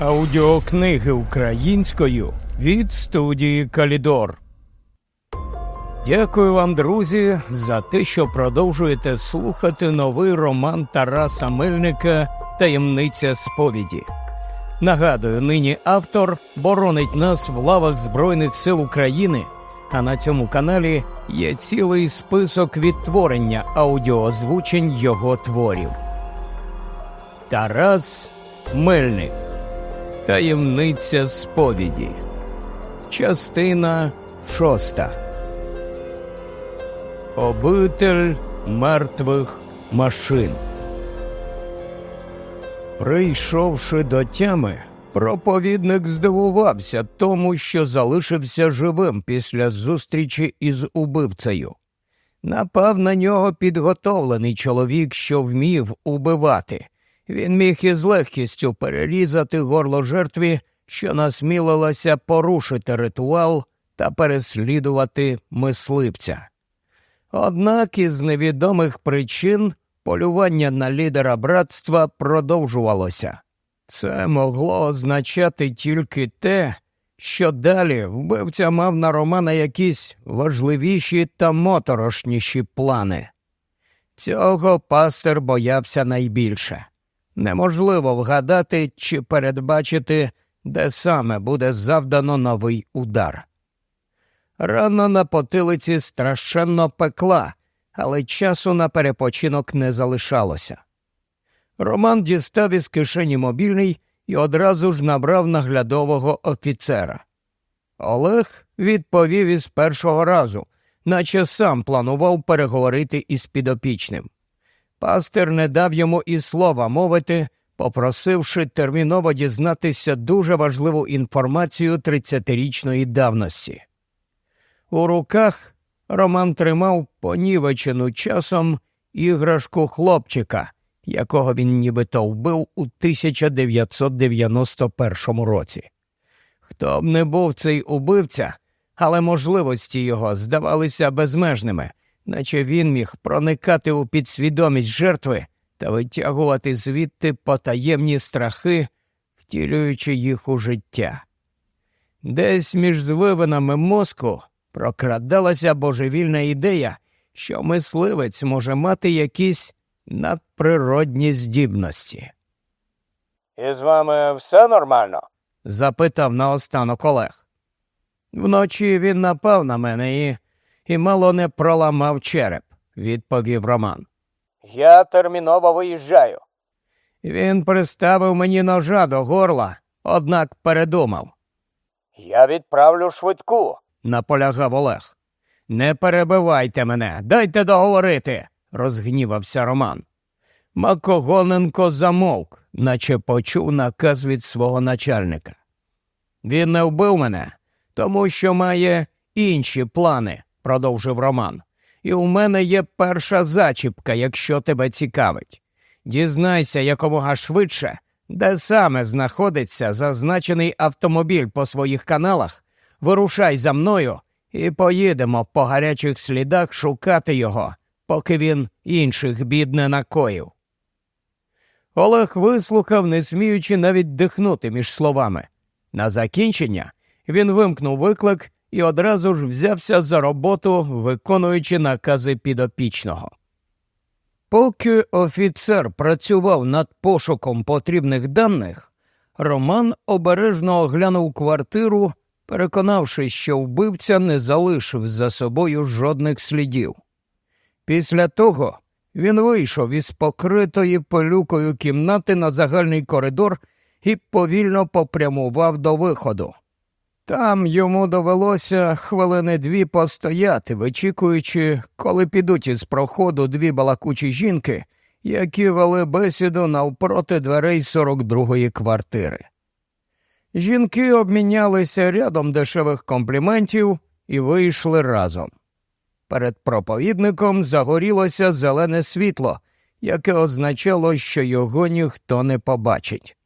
Аудіокниги українською від студії Калідор. Дякую вам, друзі, за те, що продовжуєте слухати новий роман Тараса Мельника Таємниця сповіді. Нагадую, нині автор боронить нас в лавах Збройних сил України. А на цьому каналі є цілий список відтворення аудіозвучень його творів. Тарас Мельник. Таємниця сповіді. Частина шоста. Обитель мертвих машин. Прийшовши до тями, проповідник здивувався тому, що залишився живим після зустрічі із убивцею. Напав на нього підготовлений чоловік, що вмів убивати. Він міг із легкістю перерізати горло жертві, що насмілилася порушити ритуал та переслідувати мисливця. Однак із невідомих причин полювання на лідера братства продовжувалося. Це могло означати тільки те, що далі вбивця мав на Романа якісь важливіші та моторошніші плани. Цього пастир боявся найбільше. Неможливо вгадати чи передбачити, де саме буде завдано новий удар. Рана на потилиці страшенно пекла, але часу на перепочинок не залишалося. Роман дістав із кишені мобільний і одразу ж набрав наглядового офіцера. Олег відповів із першого разу, наче сам планував переговорити із підопічним. Пастир не дав йому і слова мовити, попросивши терміново дізнатися дуже важливу інформацію 30-річної давності. У руках Роман тримав понівечену часом іграшку хлопчика, якого він нібито вбив у 1991 році. Хто б не був цей убивця, але можливості його здавалися безмежними, наче він міг проникати у підсвідомість жертви та витягувати звідти потаємні страхи, втілюючи їх у життя. Десь між звивинами мозку прокрадалася божевільна ідея, що мисливець може мати якісь надприродні здібності. І з вами все нормально? запитав наостанок Олег. Вночі він напав на мене і, і мало не проламав череп, відповів Роман. Я терміново виїжджаю. Він приставив мені ножа до горла, однак передумав. Я відправлю швидку. наполягав Олег. Не перебивайте мене, дайте договорити, розгнівався Роман. Макогоненко замовк, наче почув наказ від свого начальника. Він не вбив мене, тому що має інші плани, продовжив Роман. І у мене є перша зачіпка, якщо тебе цікавить. Дізнайся якомога швидше, де саме знаходиться зазначений автомобіль по своїх каналах, вирушай за мною і поїдемо по гарячих слідах шукати його, поки він інших бід не накоїв. Олег вислухав, не сміючи навіть дихнути між словами. На закінчення він вимкнув виклик і одразу ж взявся за роботу, виконуючи накази підопічного. Поки офіцер працював над пошуком потрібних даних, Роман обережно оглянув квартиру, переконавшись, що вбивця не залишив за собою жодних слідів. Після того він вийшов із покритої пилюкою кімнати на загальний коридор і повільно попрямував до виходу. Там йому довелося хвилини дві постояти, вичікуючи, коли підуть із проходу дві балакучі жінки, які вели бесіду навпроти дверей 42-ї квартири. Жінки обмінялися рядом дешевих компліментів і вийшли разом. Перед проповідником загорілося зелене світло, яке означало, що його ніхто не побачить.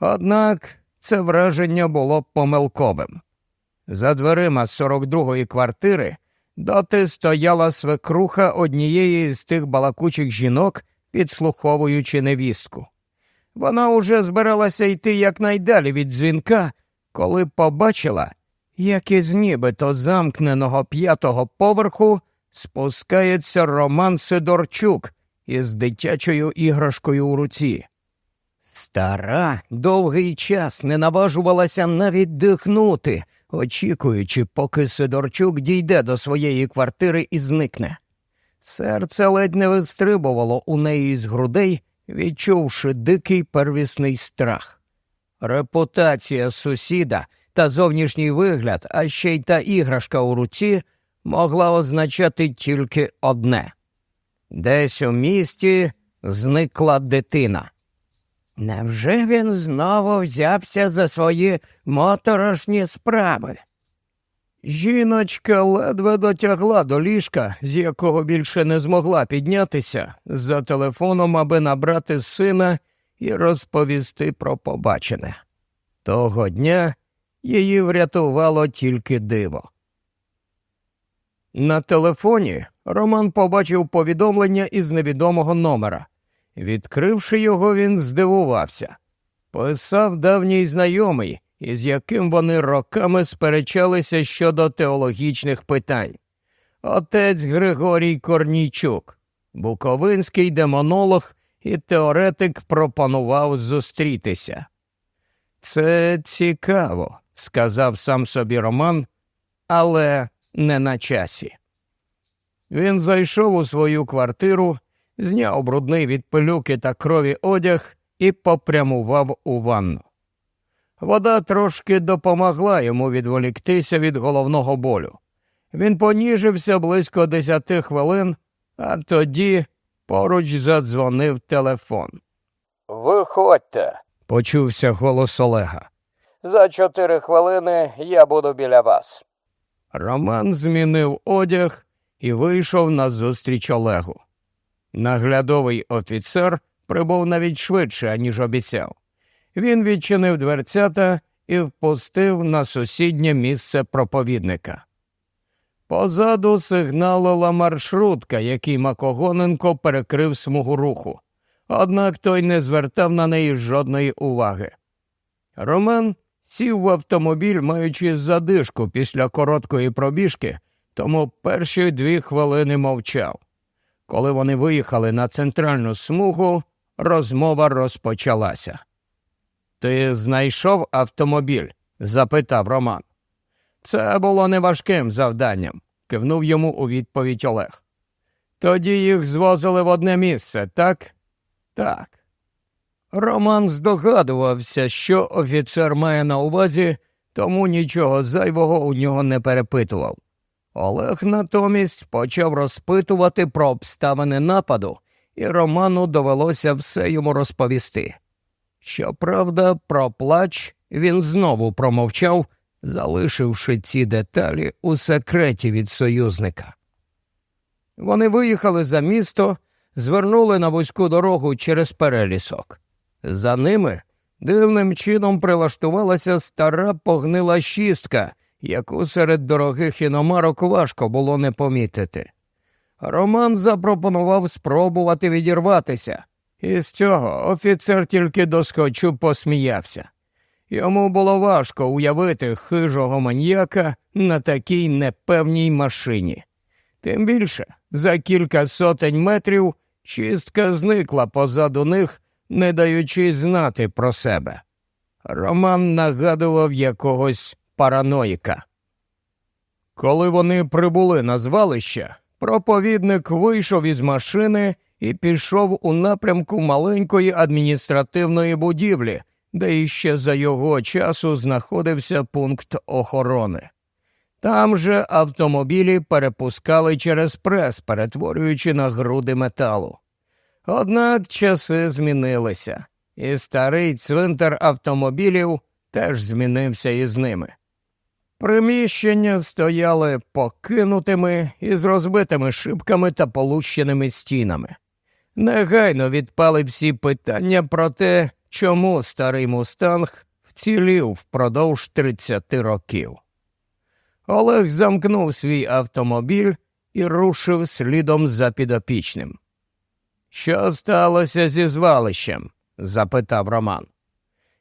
Однак це враження було помилковим. За дверима 42-ї квартири доти стояла свекруха однієї з тих балакучих жінок, підслуховуючи невістку. Вона уже збиралася йти якнайдалі від дзвінка, коли побачила, як із нібито замкненого п'ятого поверху спускається Роман Сидорчук із дитячою іграшкою у руці. Стара довгий час не наважувалася навіть дихнути, очікуючи, поки Сидорчук дійде до своєї квартири і зникне. Серце ледь не вистрибувало у неї з грудей, відчувши дикий первісний страх. Репутація сусіда та зовнішній вигляд, а ще й та іграшка у руці могла означати тільки одне десь у місті зникла дитина. Невже він знову взявся за свої моторошні справи? Жіночка ледве дотягла до ліжка, з якого більше не змогла піднятися, за телефоном, аби набрати сина і розповісти про побачене. Того дня її врятувало тільки диво. На телефоні Роман побачив повідомлення із невідомого номера. Відкривши його, він здивувався. Писав давній знайомий, із яким вони роками сперечалися щодо теологічних питань. Отець Григорій Корнійчук, буковинський демонолог і теоретик пропонував зустрітися. Це цікаво, сказав сам собі Роман, але не на часі. Він зайшов у свою квартиру, зняв брудний від пилюки та крові одяг і попрямував у ванну. Вода трошки допомогла йому відволіктися від головного болю. Він поніжився близько десяти хвилин, а тоді поруч задзвонив телефон. Виходьте. Почувся голос Олега. За чотири хвилини я буду біля вас. Роман змінив одяг і вийшов на зустріч Олегу. Наглядовий офіцер прибув навіть швидше, аніж обіцяв. Він відчинив дверцята і впустив на сусіднє місце проповідника. Позаду сигналила маршрутка, який Макогоненко перекрив смугу руху, однак той не звертав на неї жодної уваги. Роман сів в автомобіль, маючи задишку після короткої пробіжки, тому перші дві хвилини мовчав. Коли вони виїхали на центральну смугу, розмова розпочалася. Ти знайшов автомобіль? запитав Роман. Це було неважким завданням, кивнув йому у відповідь Олег. Тоді їх звозили в одне місце, так? Так. Роман здогадувався, що офіцер має на увазі, тому нічого зайвого у нього не перепитував. Олег натомість почав розпитувати про обставини нападу, і Роману довелося все йому розповісти. Щоправда, про плач він знову промовчав, залишивши ці деталі у секреті від союзника. Вони виїхали за місто, звернули на вузьку дорогу через перелісок. За ними дивним чином прилаштувалася стара погнила шістка, яку серед дорогих іномарок важко було не помітити. Роман запропонував спробувати відірватися, і з цього офіцер тільки доскочу посміявся. Йому було важко уявити хижого маньяка на такій непевній машині. Тим більше за кілька сотень метрів чистка зникла позаду них, не даючи знати про себе. Роман нагадував якогось параноїка. Коли вони прибули на звалище, проповідник вийшов із машини і пішов у напрямку маленької адміністративної будівлі, де іще за його часу знаходився пункт охорони. Там же автомобілі перепускали через прес, перетворюючи на груди металу. Однак часи змінилися, і старий цвинтар автомобілів теж змінився із ними. Приміщення стояли покинутими із розбитими шибками та полущеними стінами. Негайно відпали всі питання про те, чому старий мустанг вцілів впродовж 30 років. Олег замкнув свій автомобіль і рушив слідом за підопічним. Що сталося зі звалищем? запитав Роман.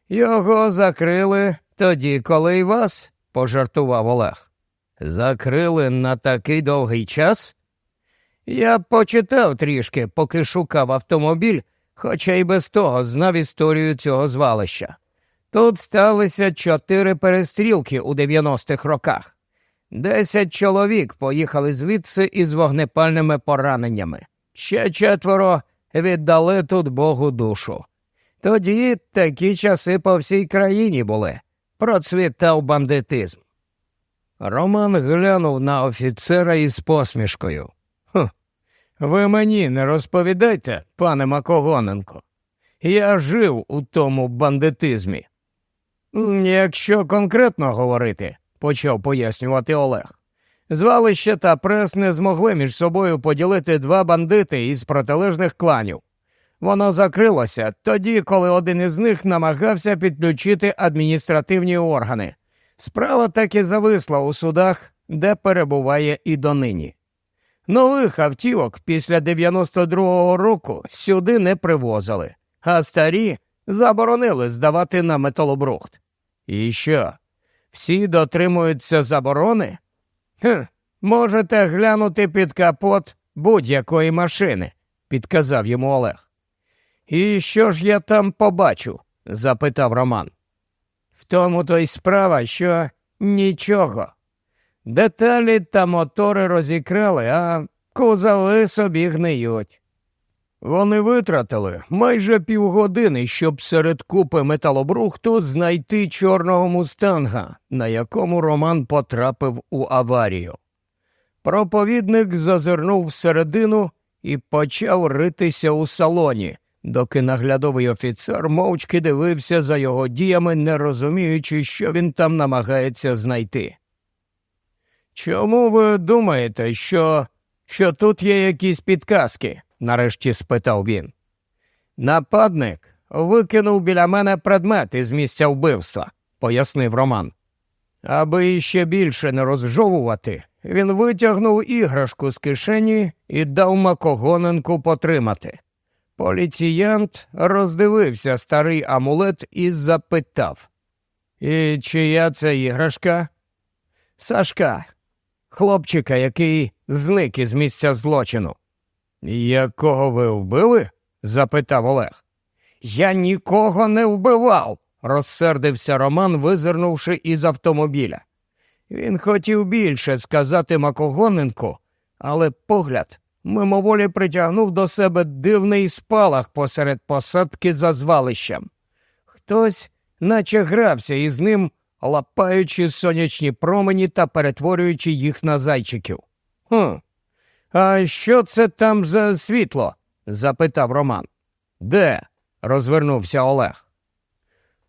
Його закрили тоді, коли й вас, пожартував Олег. Закрили на такий довгий час? Я почитав трішки, поки шукав автомобіль, хоча й без того знав історію цього звалища. Тут сталися чотири перестрілки у 90-х роках. Десять чоловік поїхали звідси із вогнепальними пораненнями. Ще четверо віддали тут Богу душу. Тоді такі часи по всій країні були. Процвітав бандитизм. Роман глянув на офіцера із посмішкою. «Хм, Ви мені не розповідайте, пане Макогоненко. Я жив у тому бандитизмі. Якщо конкретно говорити, почав пояснювати Олег. Звалище та прес не змогли між собою поділити два бандити із протилежних кланів. Воно закрилося тоді, коли один із них намагався підключити адміністративні органи. Справа так і зависла у судах, де перебуває і донині. Нових автівок після 92-го року сюди не привозили, а старі заборонили здавати на металобрухт. І що? Всі дотримуються заборони? Хм, Можете глянути під капот будь-якої машини, підказав йому Олег. І що ж я там побачу? запитав Роман. В тому то й справа, що нічого. Деталі та мотори розікрали, а кузови собі гниють. Вони витратили майже півгодини, щоб серед купи металобрухту знайти чорного мустанга, на якому Роман потрапив у аварію. Проповідник зазирнув всередину і почав ритися у салоні, доки наглядовий офіцер мовчки дивився за його діями, не розуміючи, що він там намагається знайти. Чому ви думаєте, що, що тут є якісь підказки? нарешті спитав він. Нападник викинув біля мене предмет із місця вбивства, пояснив Роман. Аби іще більше не розжовувати, він витягнув іграшку з кишені і дав Макогоненку потримати. Поліціянт роздивився старий амулет і запитав І чия це іграшка? Сашка, хлопчика, який зник із місця злочину. Якого ви вбили? запитав Олег. Я нікого не вбивав, розсердився Роман, визирнувши із автомобіля. Він хотів більше сказати Макогоненку, але погляд мимоволі притягнув до себе дивний спалах посеред посадки за звалищем. Хтось, наче грався із ним, лапаючи сонячні промені та перетворюючи їх на зайчиків. «Хм, А що це там за світло? запитав Роман. Де? розвернувся Олег.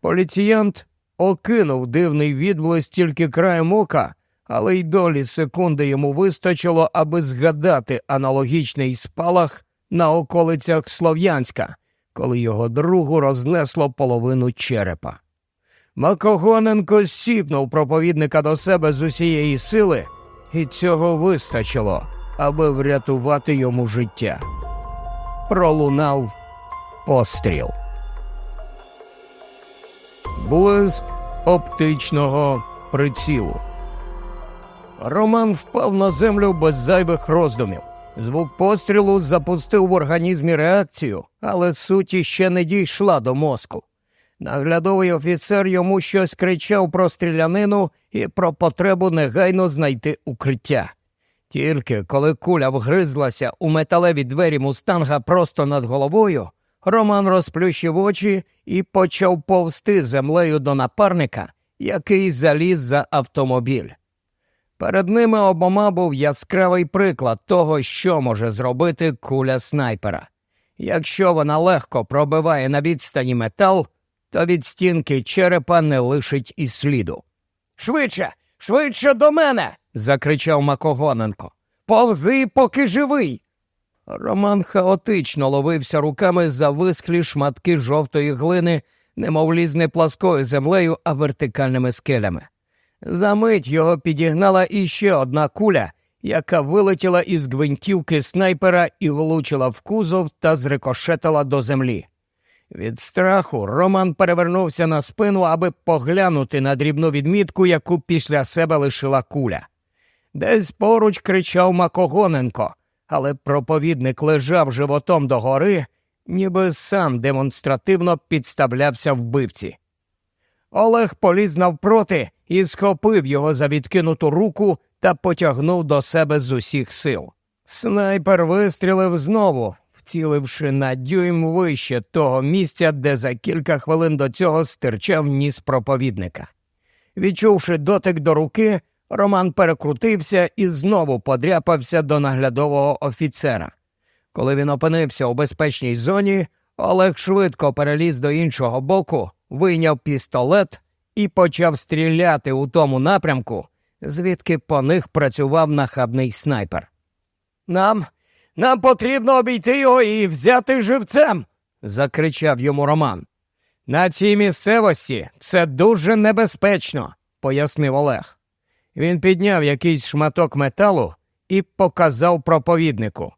Поліціянт окинув дивний відблиск тільки краєм ока, але й долі секунди йому вистачило, аби згадати аналогічний спалах на околицях Слов'янська, коли його другу рознесло половину черепа. Макогоненко сіпнув проповідника до себе з усієї сили, і цього вистачило, аби врятувати йому життя. Пролунав постріл. Блиск оптичного прицілу. Роман впав на землю без зайвих роздумів. Звук пострілу запустив в організмі реакцію, але суті ще не дійшла до мозку. Наглядовий офіцер йому щось кричав про стрілянину і про потребу негайно знайти укриття. Тільки коли куля вгризлася у металеві двері мустанга просто над головою, Роман розплющив очі і почав повсти землею до напарника, який заліз за автомобіль. Перед ними обома був яскравий приклад того, що може зробити куля снайпера. Якщо вона легко пробиває на відстані метал, то від стінки черепа не лишить і сліду. Швидше, швидше до мене. закричав Макогоненко. Повзи, поки живий. Роман хаотично ловився руками за висклі шматки жовтої глини, немов ліз не пласкою землею, а вертикальними скелями. Замить його підігнала іще одна куля, яка вилетіла із гвинтівки снайпера і влучила в кузов та зрикошетила до землі. Від страху Роман перевернувся на спину, аби поглянути на дрібну відмітку, яку після себе лишила куля. Десь поруч кричав Макогоненко, але проповідник лежав животом догори, ніби сам демонстративно підставлявся вбивці. Олег поліз навпроти і схопив його за відкинуту руку та потягнув до себе з усіх сил. Снайпер вистрілив знову, вціливши на дюйм вище того місця, де за кілька хвилин до цього стирчав ніс проповідника. Відчувши дотик до руки, Роман перекрутився і знову подряпався до наглядового офіцера. Коли він опинився у безпечній зоні, Олег швидко переліз до іншого боку, вийняв пістолет і почав стріляти у тому напрямку, звідки по них працював нахабний снайпер. Нам нам потрібно обійти його і взяти живцем, закричав йому Роман. На цій місцевості це дуже небезпечно, пояснив Олег. Він підняв якийсь шматок металу і показав проповіднику.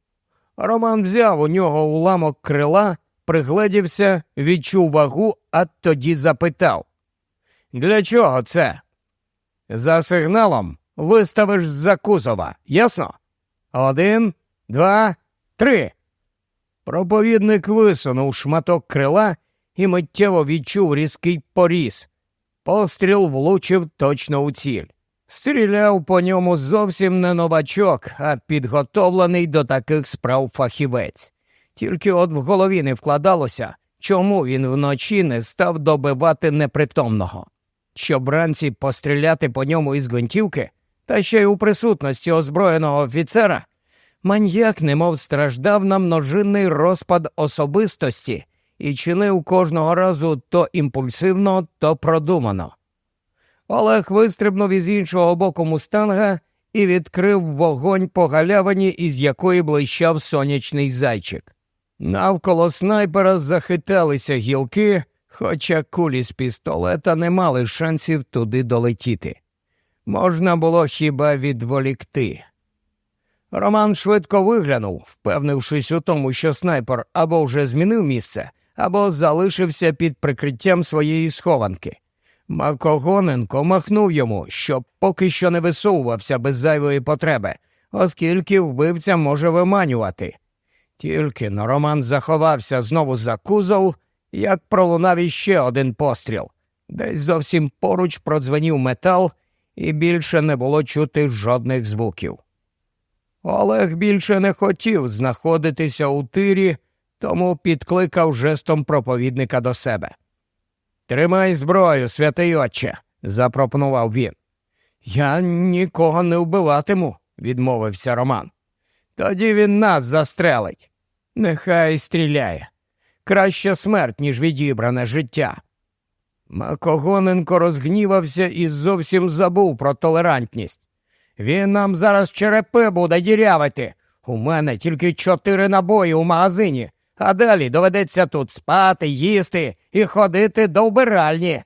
Роман взяв у нього уламок крила, пригледівся, відчув вагу, а тоді запитав. Для чого це? За сигналом виставиш з-за кузова, ясно? Один, два, три. Проповідник висунув шматок крила і миттєво відчув різкий поріз. Постріл влучив точно у ціль. Стріляв по ньому зовсім не новачок, а підготовлений до таких справ фахівець. Тільки от в голові не вкладалося, чому він вночі не став добивати непритомного. Щоб вранці постріляти по ньому із гвинтівки, та ще й у присутності озброєного офіцера, маньяк немов страждав на множинний розпад особистості і чинив кожного разу то імпульсивно, то продумано. Олег вистрибнув із іншого боку мустанга і відкрив вогонь по галявині, із якої блищав сонячний зайчик. Навколо снайпера захиталися гілки, хоча кулі з пістолета не мали шансів туди долетіти. Можна було хіба відволікти. Роман швидко виглянув, впевнившись у тому, що снайпер або вже змінив місце, або залишився під прикриттям своєї схованки. Макогоненко махнув йому, щоб поки що не висовувався без зайвої потреби, оскільки вбивця може виманювати. Тільки но Роман заховався знову за кузов, як пролунав іще один постріл. Десь зовсім поруч продзвенів метал, і більше не було чути жодних звуків. Олег більше не хотів знаходитися у тирі, тому підкликав жестом проповідника до себе. Тримай зброю, святий отче, запропонував він. Я нікого не вбиватиму, відмовився Роман. Тоді він нас застрелить. Нехай стріляє. Краща смерть, ніж відібране життя. Макогоненко розгнівався і зовсім забув про толерантність. Він нам зараз черепи буде дірявити. У мене тільки чотири набої у магазині, а далі доведеться тут спати, їсти і ходити до вбиральні.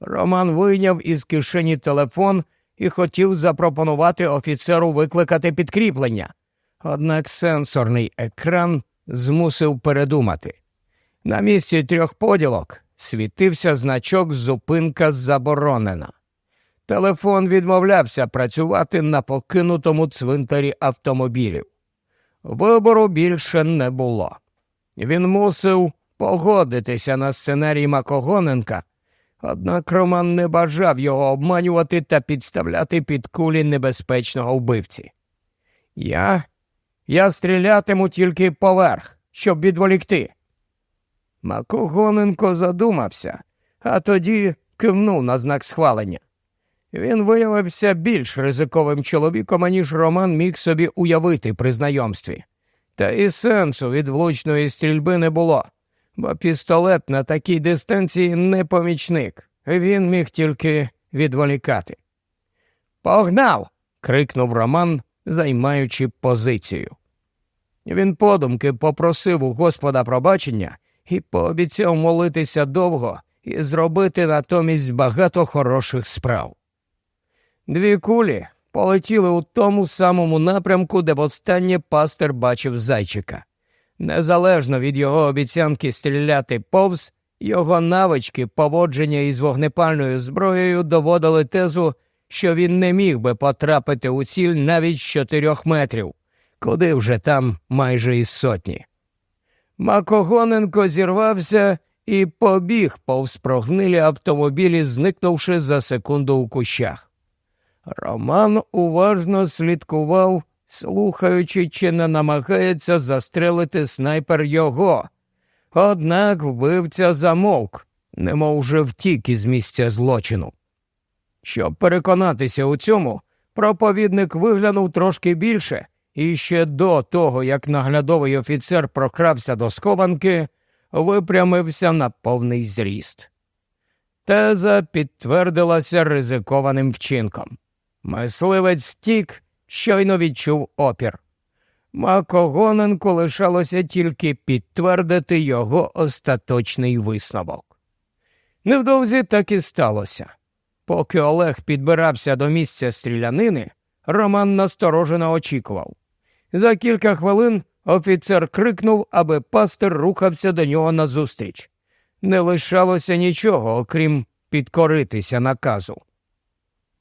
Роман вийняв із кишені телефон і хотів запропонувати офіцеру викликати підкріплення. Однак сенсорний екран змусив передумати. На місці трьох поділок світився значок зупинка заборонена. Телефон відмовлявся працювати на покинутому цвинтарі автомобілів. Вибору більше не було. Він мусив погодитися на сценарій Макогоненка, однак Роман не бажав його обманювати та підставляти під кулі небезпечного вбивці. Я Я стрілятиму тільки поверх, щоб відволікти. Макогоненко задумався, а тоді кивнув на знак схвалення. Він виявився більш ризиковим чоловіком, аніж Роман міг собі уявити при знайомстві. Та і сенсу від влучної стрільби не було, бо пістолет на такій дистанції не помічник. Він міг тільки відволікати. Погнав. крикнув Роман, займаючи позицію. Він подумки попросив у Господа пробачення і пообіцяв молитися довго і зробити натомість багато хороших справ. Дві кулі полетіли у тому самому напрямку, де востаннє пастер бачив зайчика. Незалежно від його обіцянки стріляти повз, його навички поводження із вогнепальною зброєю доводили тезу, що він не міг би потрапити у ціль навіть з чотирьох метрів, куди вже там майже із сотні. Макогоненко зірвався і побіг повз прогнилі автомобілі, зникнувши за секунду у кущах. Роман уважно слідкував, слухаючи, чи не намагається застрелити снайпер його. Однак вбивця замовк, немов вже втік із місця злочину. Щоб переконатися у цьому, проповідник виглянув трошки більше, і ще до того, як наглядовий офіцер прокрався до схованки, випрямився на повний зріст. Теза підтвердилася ризикованим вчинком. Мисливець втік, щойно відчув опір. Макогоненку лишалося тільки підтвердити його остаточний висновок. Невдовзі так і сталося. Поки Олег підбирався до місця стрілянини, Роман насторожено очікував. За кілька хвилин офіцер крикнув, аби пастир рухався до нього назустріч. Не лишалося нічого, окрім підкоритися наказу.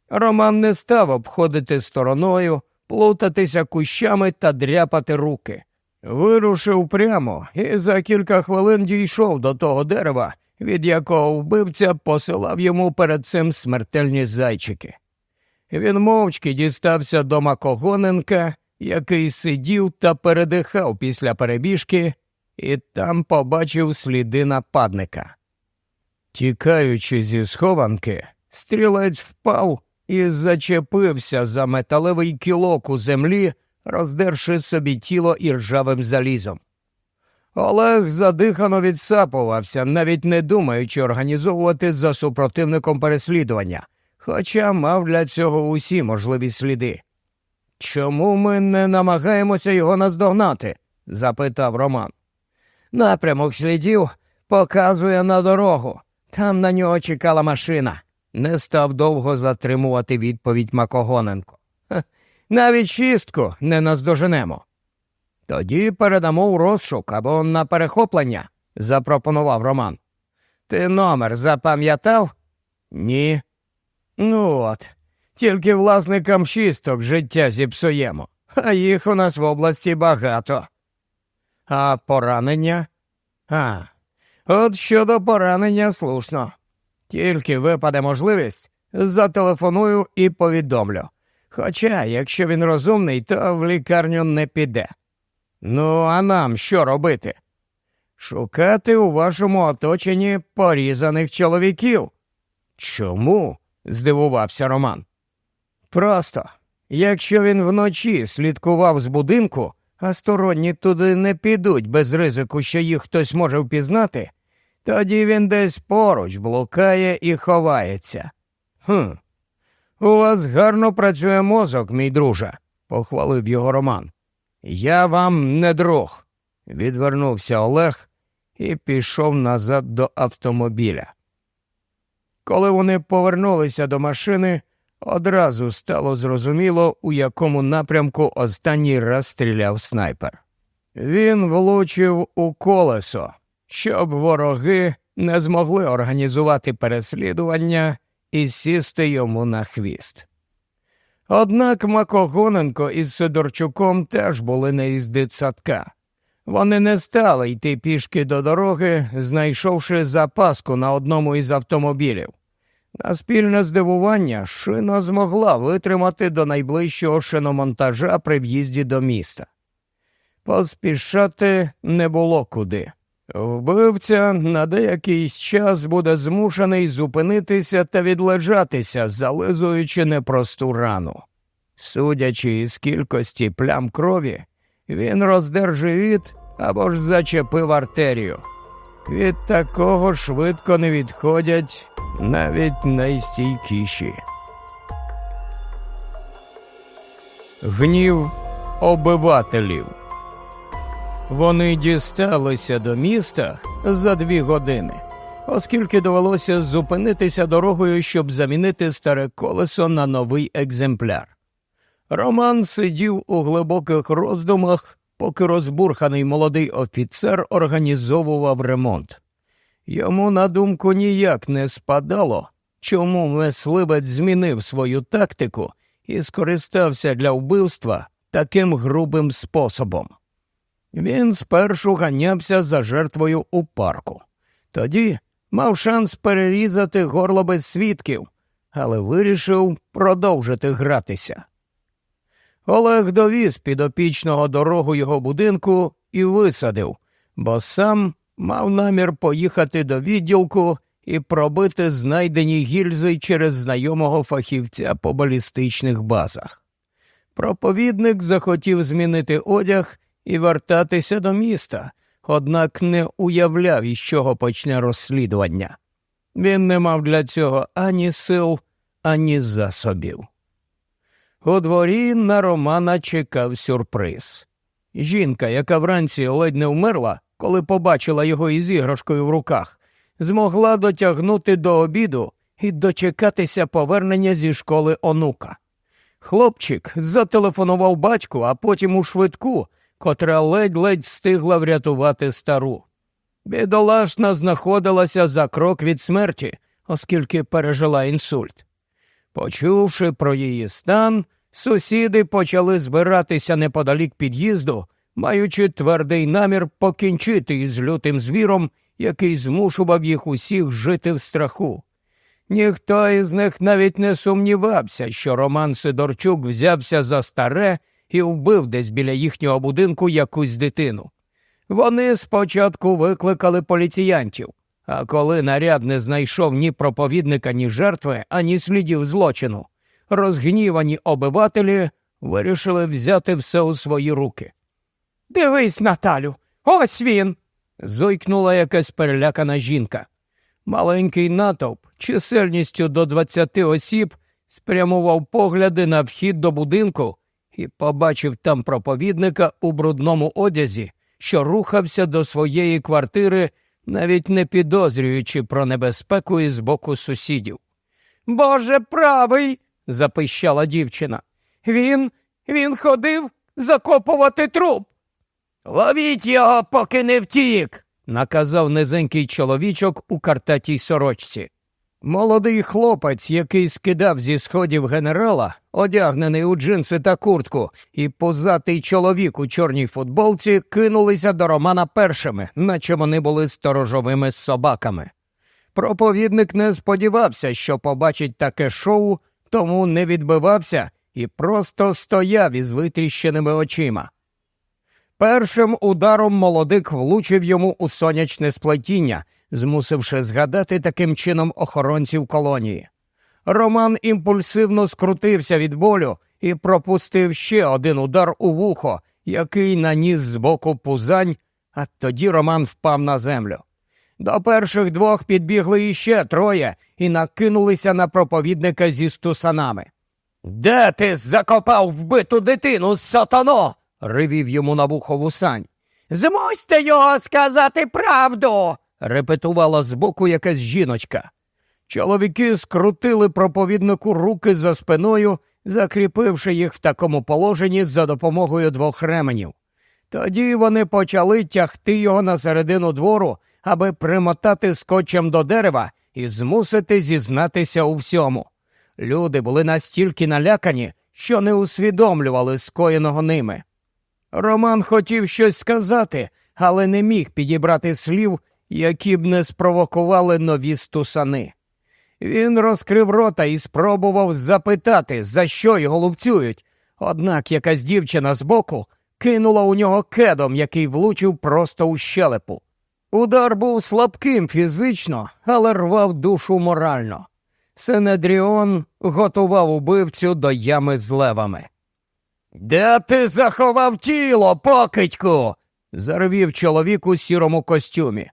Роман не став обходити стороною, плутатися кущами та дряпати руки. Вирушив прямо і за кілька хвилин дійшов до того дерева, від якого вбивця посилав йому перед цим смертельні зайчики. Він мовчки дістався до Макогоненка, який сидів та передихав після перебіжки, і там побачив сліди нападника. Тікаючи зі схованки, стрілець впав і зачепився за металевий кілок у землі, роздерши собі тіло іржавим залізом. Олег задихано відсапувався, навіть не думаючи організовувати за супротивником переслідування, хоча мав для цього усі можливі сліди. Чому ми не намагаємося його наздогнати? запитав Роман. Напрямок слідів показує на дорогу. Там на нього чекала машина. Не став довго затримувати відповідь Макогоненко. Навіть шістку не наздоженемо. Тоді передамо у розшук або на перехоплення, запропонував Роман. Ти номер запам'ятав? Ні. Ну от, тільки власникам шісток життя зіпсуємо, а їх у нас в області багато. А поранення? А, от щодо поранення слушно. Тільки випаде можливість, зателефоную і повідомлю. Хоча, якщо він розумний, то в лікарню не піде. Ну, а нам що робити? Шукати у вашому оточенні порізаних чоловіків. Чому? здивувався Роман. Просто, якщо він вночі слідкував з будинку, а сторонні туди не підуть без ризику, що їх хтось може впізнати, тоді він десь поруч блукає і ховається. Хм, у вас гарно працює мозок, мій друже, похвалив його Роман. Я вам не друг, відвернувся Олег і пішов назад до автомобіля. Коли вони повернулися до машини, одразу стало зрозуміло, у якому напрямку останній раз стріляв снайпер. Він влучив у колесо, щоб вороги не змогли організувати переслідування і сісти йому на хвіст. Однак Макогоненко із Сидорчуком теж були не із дитсадка. Вони не стали йти пішки до дороги, знайшовши запаску на одному із автомобілів. На спільне здивування шина змогла витримати до найближчого шиномонтажа при в'їзді до міста. Поспішати не було куди. Вбивця на деякий час буде змушений зупинитися та відлежатися, зализуючи непросту рану. Судячи із кількості плям крові, він роздер живіт або ж зачепив артерію. Від такого швидко не відходять навіть найстійкіші. Гнів обивателів. Вони дісталися до міста за дві години, оскільки довелося зупинитися дорогою, щоб замінити старе колесо на новий екземпляр. Роман сидів у глибоких роздумах, поки розбурханий молодий офіцер організовував ремонт. Йому на думку ніяк не спадало, чому мисливець змінив свою тактику і скористався для вбивства таким грубим способом. Він спершу ганявся за жертвою у парку, тоді мав шанс перерізати горло без свідків, але вирішив продовжити гратися. Олег довіз підопічного дорогу його будинку і висадив, бо сам мав намір поїхати до відділку і пробити знайдені гільзи через знайомого фахівця по балістичних базах. Проповідник захотів змінити одяг і вертатися до міста, однак не уявляв, із чого почне розслідування. Він не мав для цього ані сил, ані засобів. У дворі на Романа чекав сюрприз. Жінка, яка вранці ледь не вмерла, коли побачила його із іграшкою в руках, змогла дотягнути до обіду і дочекатися повернення зі школи онука. Хлопчик зателефонував батьку, а потім у швидку, котра ледь-ледь встигла врятувати стару. Бідолашна знаходилася за крок від смерті, оскільки пережила інсульт. Почувши про її стан, сусіди почали збиратися неподалік під'їзду, маючи твердий намір покінчити із лютим звіром, який змушував їх усіх жити в страху. Ніхто із них навіть не сумнівався, що Роман Сидорчук взявся за старе і вбив десь біля їхнього будинку якусь дитину. Вони спочатку викликали поліціянтів, а коли наряд не знайшов ні проповідника, ні жертви, ані слідів злочину, розгнівані обивателі вирішили взяти все у свої руки. Дивись, Наталю, ось він. зойкнула якась перелякана жінка. Маленький натовп, чисельністю до двадцяти осіб, спрямував погляди на вхід до будинку і побачив там проповідника у брудному одязі, що рухався до своєї квартири, навіть не підозрюючи про небезпеку із боку сусідів. Боже правий, запищала дівчина. Він, він ходив закопувати труп. Ловіть його, поки не втік, наказав низенький чоловічок у картатій сорочці. Молодий хлопець, який скидав зі сходів генерала, одягнений у джинси та куртку, і позатий чоловік у чорній футболці кинулися до Романа першими, наче вони були сторожовими собаками. Проповідник не сподівався, що побачить таке шоу, тому не відбивався і просто стояв із витріщеними очима. Першим ударом молодик влучив йому у сонячне сплетіння, змусивши згадати таким чином охоронців колонії. Роман імпульсивно скрутився від болю і пропустив ще один удар у вухо, який наніс з боку пузань, а тоді Роман впав на землю. До перших двох підбігли іще троє і накинулися на проповідника зі стусанами. Де ти закопав вбиту дитину, сатано? Ривів йому на вухо вусань. Змусьте його сказати правду, репетувала збоку якась жіночка. Чоловіки скрутили проповіднику руки за спиною, закріпивши їх в такому положенні за допомогою двох ременів. Тоді вони почали тягти його на середину двору, аби примотати скотчем до дерева і змусити зізнатися у всьому. Люди були настільки налякані, що не усвідомлювали скоєного ними. Роман хотів щось сказати, але не міг підібрати слів, які б не спровокували нові стусани. Він розкрив рота і спробував запитати, за що його лупцюють, однак якась дівчина збоку кинула у нього кедом, який влучив просто у щелепу. Удар був слабким фізично, але рвав душу морально. Сенедріон готував убивцю до ями з левами. Де ти заховав тіло, покидьку? зарвів чоловік у сірому костюмі.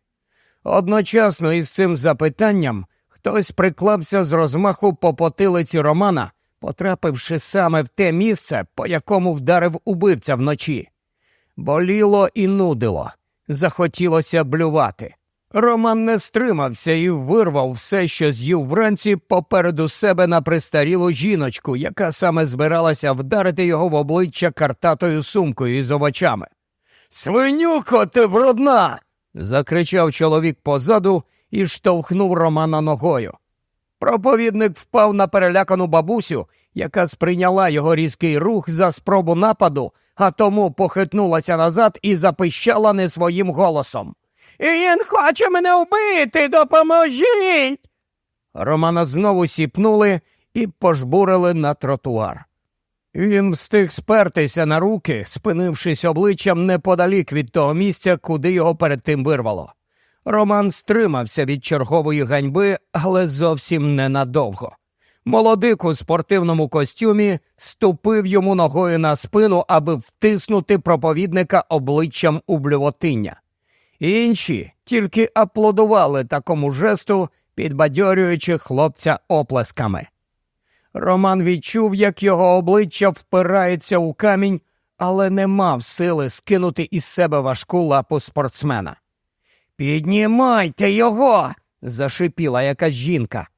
Одночасно із цим запитанням хтось приклався з розмаху по потилиці Романа, потрапивши саме в те місце, по якому вдарив убивця вночі. Боліло і нудило, захотілося блювати. Роман не стримався і вирвав все, що з'їв вранці попереду себе на пристарілу жіночку, яка саме збиралася вдарити його в обличчя картатою сумкою із овочами. Свинюко ти брудна. закричав чоловік позаду і штовхнув Романа ногою. Проповідник впав на перелякану бабусю, яка сприйняла його різкий рух за спробу нападу, а тому похитнулася назад і запищала не своїм голосом. Він хоче мене вбити, допоможіть. Романа знову сіпнули і пожбурили на тротуар. Він встиг спертися на руки, спинившись обличчям неподалік від того місця, куди його перед тим вирвало. Роман стримався від чергової ганьби, але зовсім ненадовго. Молодик у спортивному костюмі ступив йому ногою на спину, аби втиснути проповідника обличчям у блювотиння. Інші тільки аплодували такому жесту, підбадьорюючи хлопця оплесками. Роман відчув, як його обличчя впирається у камінь, але не мав сили скинути із себе важку лапу спортсмена. Піднімайте його. зашипіла якась жінка.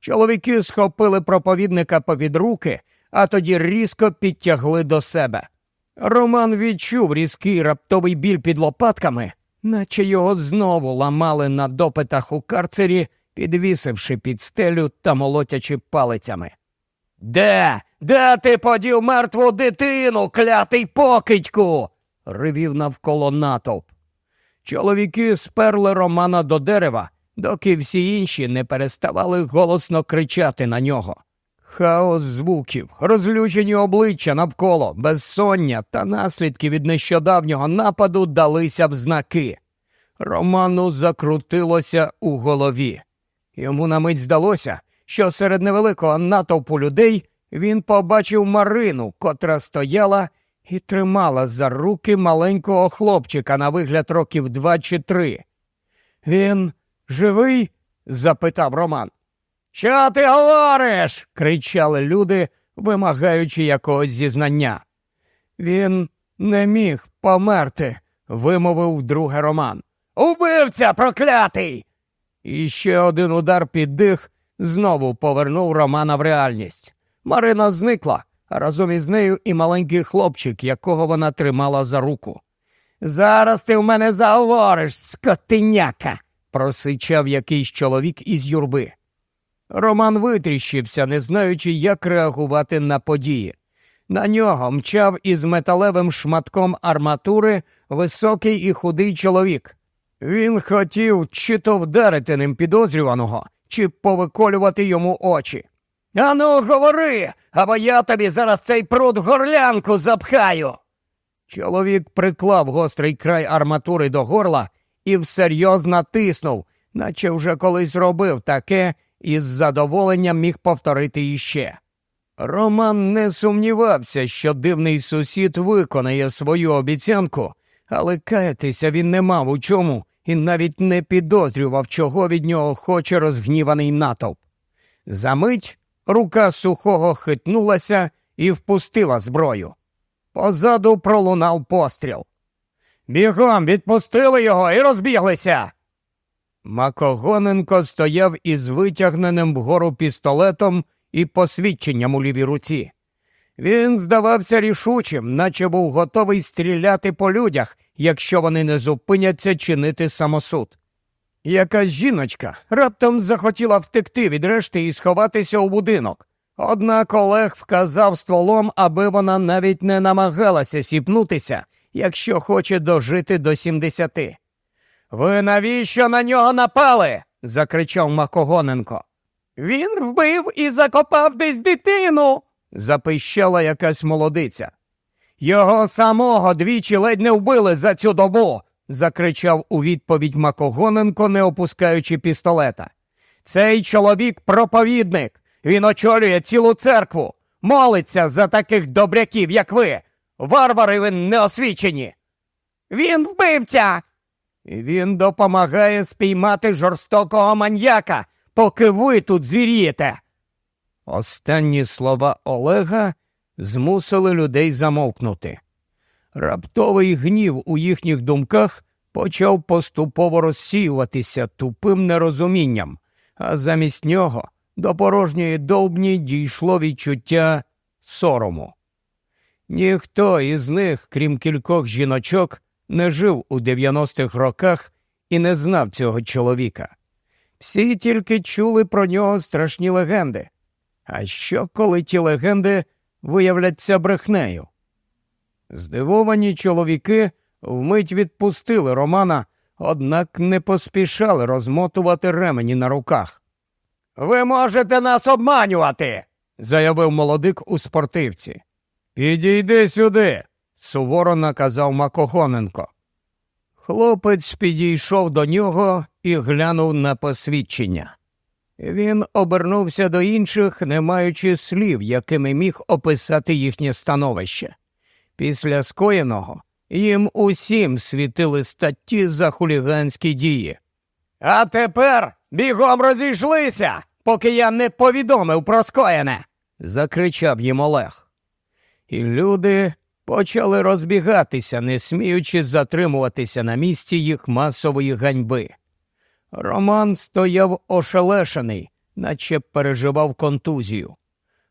Чоловіки схопили проповідника попід руки, а тоді різко підтягли до себе. Роман відчув різкий раптовий біль під лопатками, наче його знову ламали на допитах у карцері, підвісивши під стелю та молотячи палицями. Де? Де ти подів мертву дитину, клятий покидьку? ривів навколо натовп. Чоловіки сперли Романа до дерева, доки всі інші не переставали голосно кричати на нього. Хаос звуків, розлючені обличчя навколо, безсоння та наслідки від нещодавнього нападу далися в знаки. Роману закрутилося у голові. Йому на мить здалося, що серед невеликого натовпу людей він побачив Марину, котра стояла і тримала за руки маленького хлопчика на вигляд років два чи три. Він живий? запитав Роман. Що ти говориш? кричали люди, вимагаючи якогось зізнання. Він не міг померти, вимовив вдруге Роман. Убивця проклятий. І ще один удар під дих знову повернув Романа в реальність. Марина зникла, а разом із нею і маленький хлопчик, якого вона тримала за руку. Зараз ти в мене заговориш, скотиняка, просичав якийсь чоловік із юрби. Роман витріщився, не знаючи, як реагувати на події. На нього мчав із металевим шматком арматури високий і худий чоловік. Він хотів чи то вдарити ним підозрюваного, чи повиколювати йому очі. Ану, говори, або я тобі зараз цей пруд горлянку запхаю. Чоловік приклав гострий край арматури до горла і всерйоз натиснув, наче вже колись робив таке і з задоволенням міг повторити іще. Роман не сумнівався, що дивний сусід виконає свою обіцянку, але каятися він не мав у чому і навіть не підозрював, чого від нього хоче розгніваний натовп. Замить рука сухого хитнулася і впустила зброю. Позаду пролунав постріл. Бігом відпустили його і розбіглися. Макогоненко стояв із витягненим вгору пістолетом і посвідченням у лівій руці. Він здавався рішучим, наче був готовий стріляти по людях, якщо вони не зупиняться чинити самосуд. Якась жіночка раптом захотіла втекти від решти і сховатися у будинок. Однак Олег вказав стволом, аби вона навіть не намагалася сіпнутися, якщо хоче дожити до сімдесяти. Ви навіщо на нього напали? закричав Макогоненко. Він вбив і закопав десь дитину, запищала якась молодиця. Його самого двічі ледь не вбили за цю добу, закричав у відповідь Макогоненко, не опускаючи пістолета. Цей чоловік проповідник. Він очолює цілу церкву, молиться за таких добряків, як ви. Варвари ви неосвічені. Він вбивця. Він допомагає спіймати жорстокого маньяка, поки ви тут звірієте. Останні слова Олега змусили людей замовкнути. Раптовий гнів у їхніх думках почав поступово розсіюватися тупим нерозумінням, а замість нього до порожньої довбні дійшло відчуття сорому. Ніхто із них, крім кількох жіночок, не жив у 90-х роках і не знав цього чоловіка. Всі тільки чули про нього страшні легенди. А що, коли ті легенди виявляться брехнею? Здивовані чоловіки вмить відпустили Романа, однак не поспішали розмотувати ремені на руках. Ви можете нас обманювати, заявив молодик у спортивці. Підійди сюди, суворо наказав Макогоненко. Хлопець підійшов до нього і глянув на посвідчення. Він обернувся до інших, не маючи слів, якими міг описати їхнє становище. Після скоєного їм усім світили статті за хуліганські дії. А тепер бігом розійшлися, поки я не повідомив про скоєне, закричав їм Олег. І люди почали розбігатися, не сміючи затримуватися на місці їх масової ганьби. Роман стояв ошелешений, наче переживав контузію.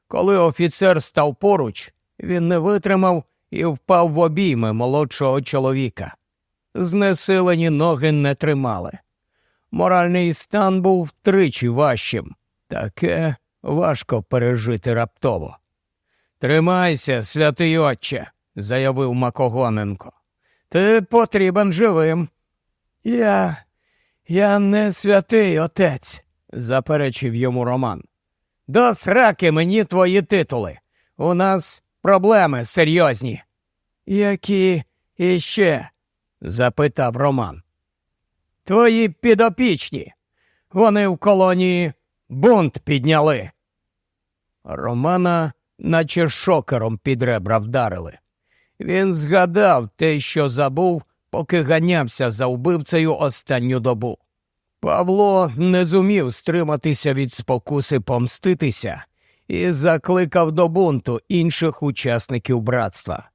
Коли офіцер став поруч, він не витримав і впав в обійми молодшого чоловіка. Знесилені ноги не тримали. Моральний стан був втричі важчим. Таке важко пережити раптово. Тримайся, святий отче, заявив Макогоненко. Ти потрібен живим. Я я не святий отець, заперечив йому Роман. До сраки мені твої титули. У нас проблеми серйозні. Які іще? запитав Роман. Твої підопічні. Вони в колонії бунт підняли. Романа, наче шокером під ребра вдарили. Він згадав те, що забув, поки ганявся за вбивцею останню добу. Павло не зумів стриматися від спокуси помститися і закликав до бунту інших учасників братства.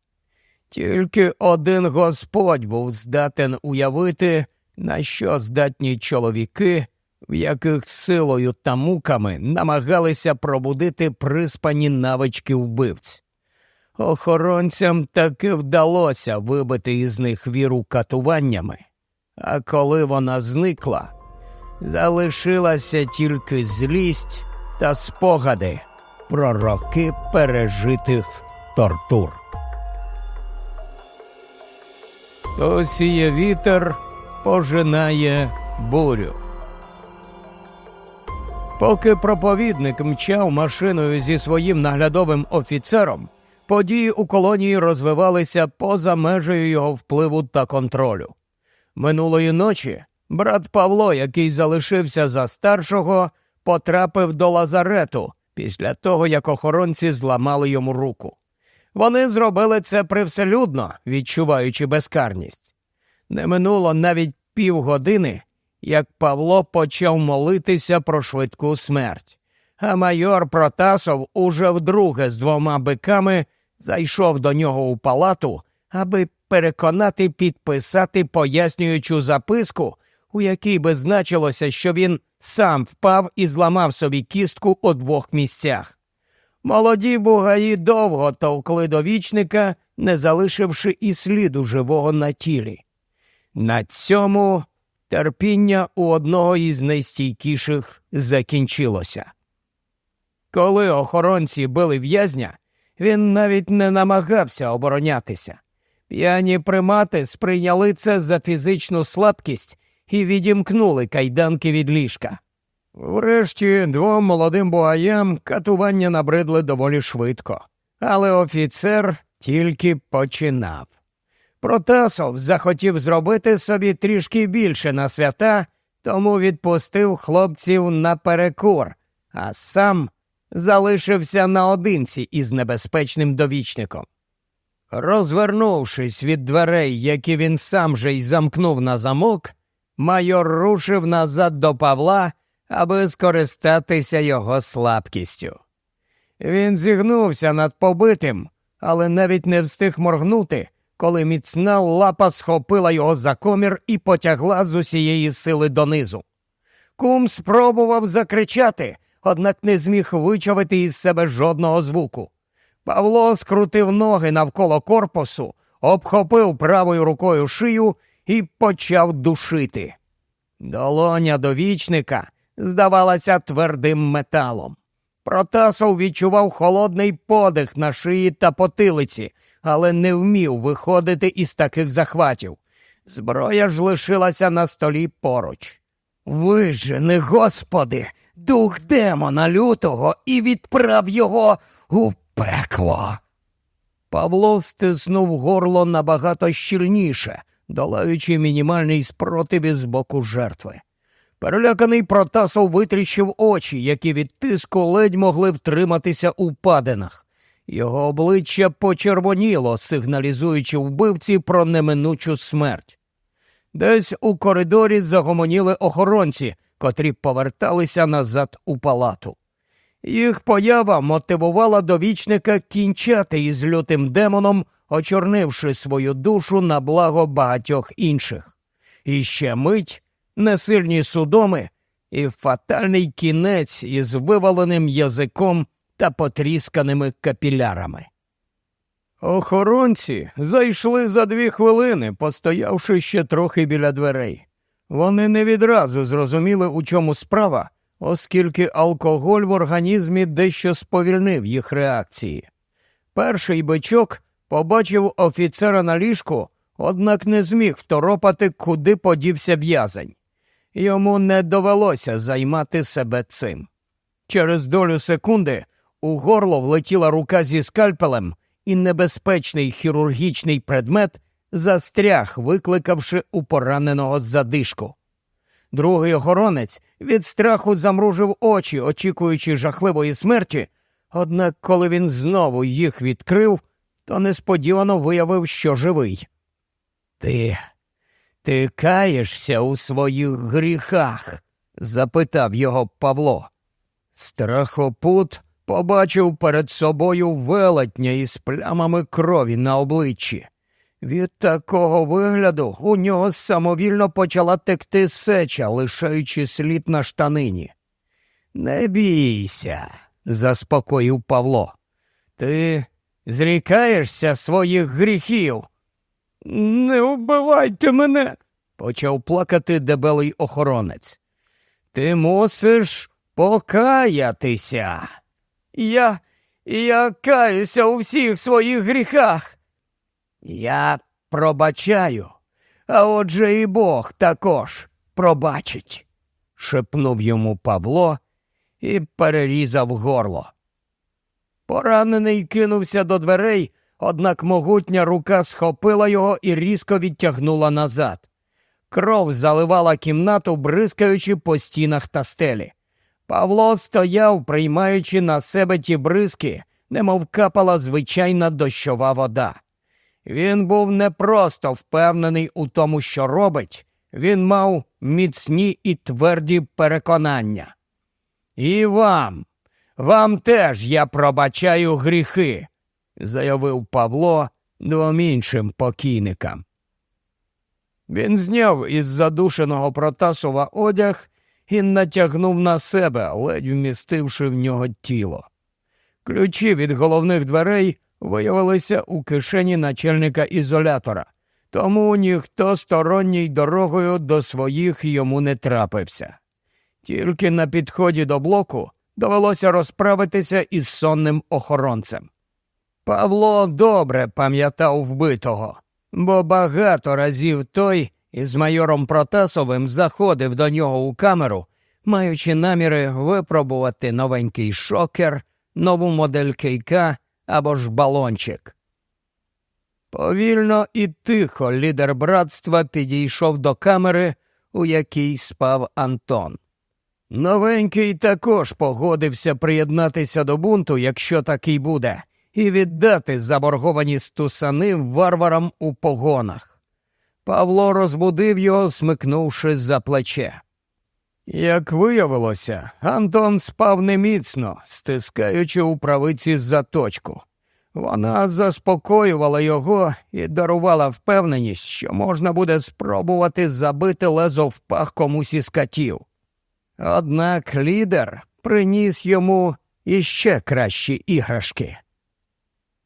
Тільки один Господь був здатен уявити, на що здатні чоловіки, в яких силою та муками намагалися пробудити приспані навички вбивць. Охоронцям таки вдалося вибити із них віру катуваннями, а коли вона зникла, залишилася тільки злість та спогади про роки пережитих тортур. То сіє вітер пожинає бурю. Поки проповідник мчав машиною зі своїм наглядовим офіцером, події у колонії розвивалися поза межею його впливу та контролю. Минулої ночі брат Павло, який залишився за старшого, потрапив до лазарету після того, як охоронці зламали йому руку. Вони зробили це привселюдно, відчуваючи безкарність. Не минуло навіть півгодини, як Павло почав молитися про швидку смерть, а майор Протасов уже вдруге з двома биками зайшов до нього у палату, аби переконати підписати пояснюючу записку, у якій би значилося, що він сам впав і зламав собі кістку у двох місцях. Молоді бугаї довго товкли до вічника, не залишивши і сліду живого на тілі. На цьому терпіння у одного із найстійкіших закінчилося. Коли охоронці били в'язня, він навіть не намагався оборонятися. П'яні примати сприйняли це за фізичну слабкість і відімкнули кайданки від ліжка. Врешті двом молодим буаям катування набридли доволі швидко, але офіцер тільки починав. Протасов захотів зробити собі трішки більше на свята, тому відпустив хлопців на перекур, а сам залишився наодинці із небезпечним довічником. Розвернувшись від дверей, які він сам же й замкнув на замок, майор рушив назад до Павла, аби скористатися його слабкістю. Він зігнувся над побитим, але навіть не встиг моргнути, коли міцна лапа схопила його за комір і потягла з усієї сили донизу. Кум спробував закричати, однак не зміг вичавити із себе жодного звуку. Павло скрутив ноги навколо корпусу, обхопив правою рукою шию і почав душити. Долоня довічника здавалася твердим металом. Протасов відчував холодний подих на шиї та потилиці, але не вмів виходити із таких захватів. Зброя ж лишилася на столі поруч. Вижени, Господи, дух демона лютого і відправ його у пекло. Павло стиснув горло набагато щільніше, долаючи мінімальний спротив із боку жертви. Переляканий Протасов витріщив очі, які від тиску ледь могли втриматися у падинах. Його обличчя почервоніло, сигналізуючи вбивці про неминучу смерть. Десь у коридорі загомоніли охоронці, котрі поверталися назад у палату. Їх поява мотивувала довічника кінчати із лютим демоном, очорнивши свою душу на благо багатьох інших. І ще мить, несильні судоми і фатальний кінець із виваленим язиком та потрісканими капілярами. Охоронці зайшли за дві хвилини, постоявши ще трохи біля дверей. Вони не відразу зрозуміли, у чому справа, оскільки алкоголь в організмі дещо сповільнив їх реакції. Перший бичок побачив офіцера на ліжку, однак не зміг второпати, куди подівся в'язень. Йому не довелося займати себе цим. Через долю секунди у горло влетіла рука зі скальпелем, і небезпечний хірургічний предмет застряг, викликавши у пораненого задишку. Другий охоронець від страху замружив очі, очікуючи жахливої смерті, однак, коли він знову їх відкрив, то несподівано виявив, що живий. Ти ти каєшся у своїх гріхах? запитав його Павло. Страхопут побачив перед собою велетня із плямами крові на обличчі. Від такого вигляду у нього самовільно почала текти сеча, лишаючи слід на штанині. Не бійся, заспокоїв Павло. Ти зрікаєшся своїх гріхів. Не вбивайте мене, почав плакати дебелий охоронець. Ти мусиш покаятися. Я я каюся у всіх своїх гріхах. Я пробачаю, а отже і Бог також пробачить, шепнув йому Павло і перерізав горло. Поранений кинувся до дверей, однак могутня рука схопила його і різко відтягнула назад. Кров заливала кімнату, бризкаючи по стінах та стелі. Павло стояв, приймаючи на себе ті бризки, немов капала звичайна дощова вода. Він був не просто впевнений у тому, що робить, він мав міцні і тверді переконання. І вам, вам теж я пробачаю гріхи, заявив Павло двом іншим покійникам. Він зняв із задушеного Протасова одяг і натягнув на себе, ледь вмістивши в нього тіло. Ключі від головних дверей виявилися у кишені начальника ізолятора, тому ніхто сторонній дорогою до своїх йому не трапився. Тільки на підході до блоку довелося розправитися із сонним охоронцем. Павло добре пам'ятав вбитого, бо багато разів той із майором Протасовим заходив до нього у камеру, маючи наміри випробувати новенький шокер, нову модель кейка або ж балончик. Повільно і тихо лідер братства підійшов до камери, у якій спав Антон. Новенький також погодився приєднатися до бунту, якщо такий буде, і віддати заборговані стусани варварам у погонах. Павло розбудив його, смикнувши за плече. Як виявилося, Антон спав неміцно, стискаючи у правиці заточку. Вона заспокоювала його і дарувала впевненість, що можна буде спробувати забити лезо в пах комусь із катів. Однак лідер приніс йому іще кращі іграшки.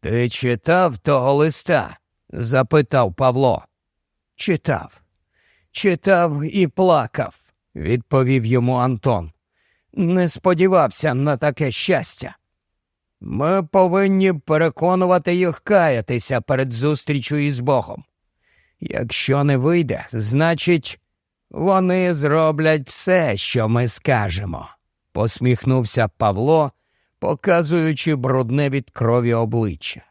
Ти читав того листа? запитав Павло. Читав, читав і плакав, відповів йому Антон. Не сподівався на таке щастя. Ми повинні переконувати їх каятися перед зустрічю із Богом. Якщо не вийде, значить, вони зроблять все, що ми скажемо, посміхнувся Павло, показуючи брудне від крові обличчя.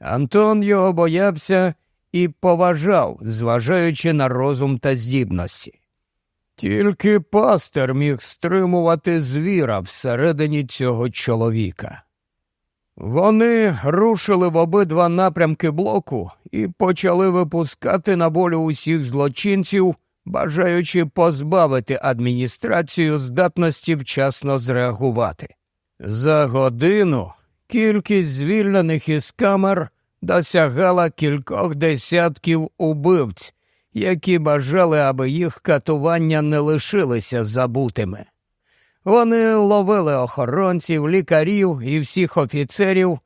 Антон його боявся і поважав, зважаючи на розум та здібності. Тільки пастер міг стримувати звіра всередині цього чоловіка. Вони рушили в обидва напрямки блоку і почали випускати на волю усіх злочинців, бажаючи позбавити адміністрацію здатності вчасно зреагувати. За годину кількість звільнених із камер досягала кількох десятків убивць, які бажали, аби їх катування не лишилися забутими. Вони ловили охоронців, лікарів і всіх офіцерів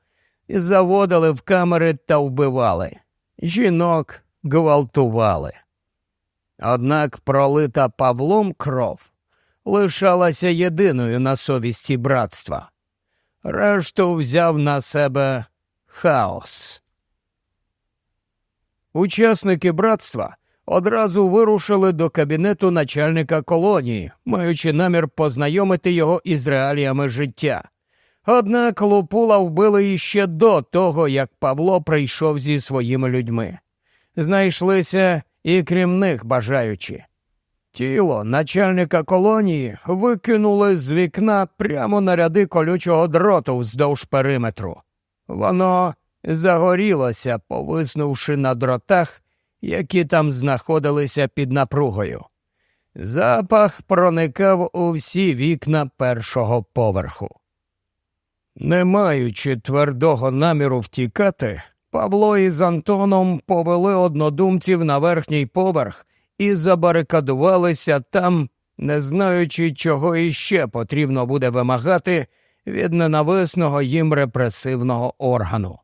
і заводили в камери та вбивали. Жінок гвалтували. Однак пролита Павлом кров лишалася єдиною на совісті братства. Решту взяв на себе хаос. Учасники братства одразу вирушили до кабінету начальника колонії, маючи намір познайомити його із реаліями життя. Однак Лупула вбили іще до того, як Павло прийшов зі своїми людьми. Знайшлися і крім них бажаючі. Тіло начальника колонії викинули з вікна прямо на ряди колючого дроту вздовж периметру. Воно загорілося, повиснувши на дротах які там знаходилися під напругою. Запах проникав у всі вікна першого поверху. Не маючи твердого наміру втікати, Павло із Антоном повели однодумців на верхній поверх і забарикадувалися там, не знаючи, чого іще потрібно буде вимагати від ненависного їм репресивного органу.